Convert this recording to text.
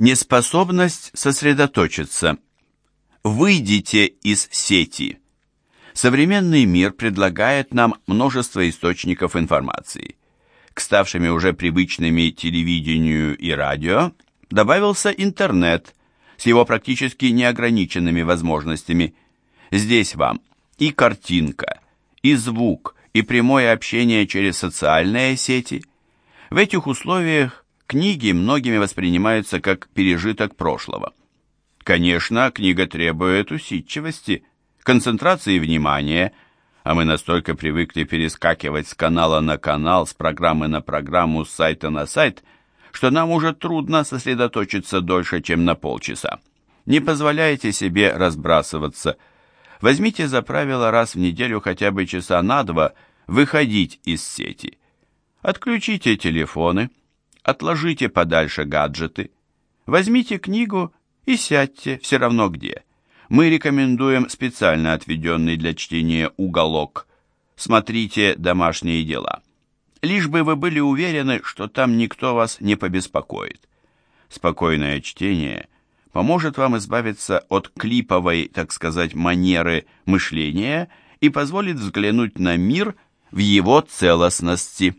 Неспособность сосредоточиться. Выйдите из сети. Современный мир предлагает нам множество источников информации. К ставшими уже привычными телевидению и радио добавился интернет с его практически неограниченными возможностями. Здесь вам и картинка, и звук, и прямое общение через социальные сети. В этих условиях книги многими воспринимаются как пережиток прошлого. Конечно, книга требует усидчивости, концентрации внимания, а мы настолько привыкли перескакивать с канала на канал, с программы на программу, с сайта на сайт, что нам уже трудно сосредоточиться дольше, чем на полчаса. Не позволяйте себе разбрасываться. Возьмите за правило раз в неделю хотя бы часа на два выходить из сети. Отключите телефоны, отложите подальше гаджеты, возьмите книгу и сядьте все равно где. Мы рекомендуем специально отведенный для чтения уголок. Смотрите домашние дела. Лишь бы вы были уверены, что там никто вас не побеспокоит. Спокойное чтение поможет вам избавиться от клиповой, так сказать, манеры мышления и позволит взглянуть на мир в его целостности.